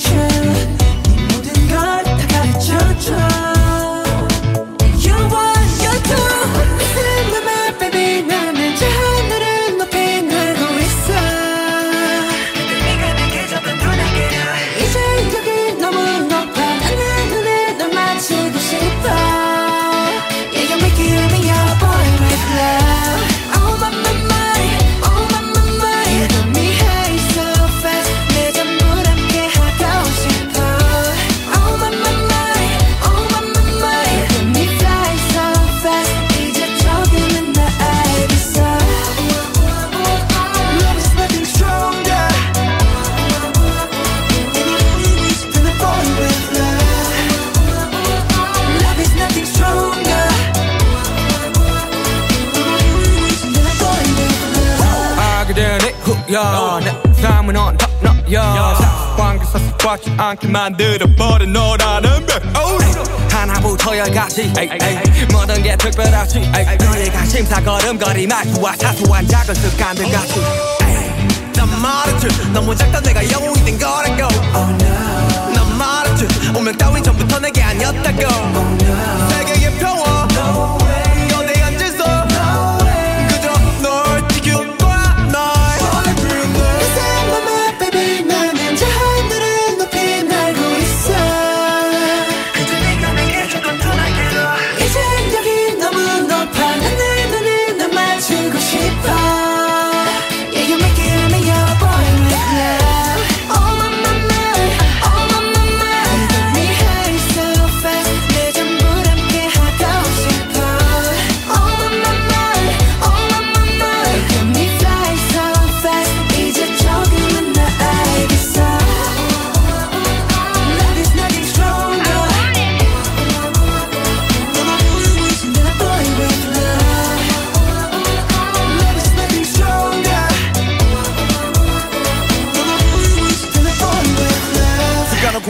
future 야, 내 삶은 on top 너야 관계사 습관치 않게 만들어버린 너라는 백 하나부터 열까지. 모든 게 특별하지. 너의 관심사 걸음걸이 말투와 사소한 작은 습관들 같이. 난 말했지. 너무 작다 내가 영웅이 된 거라고. Oh, no. 난 말했지. 운명 따윈 전부터 내게 아니었다고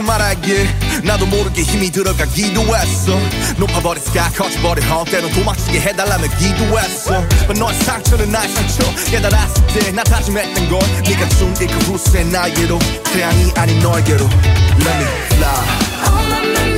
까놓고 말하길. 나도 모르게 힘이 들어가기도 했어. 높아버린 sky 커져버린 헛 때론 도망치게 해달라며 기도했어. But 너의 상처는 나의 상처. 깨달았을 때 나 다짐했던 건 네가 준그 후세 나에게로. 태양이 아닌 너에게로. Let me fly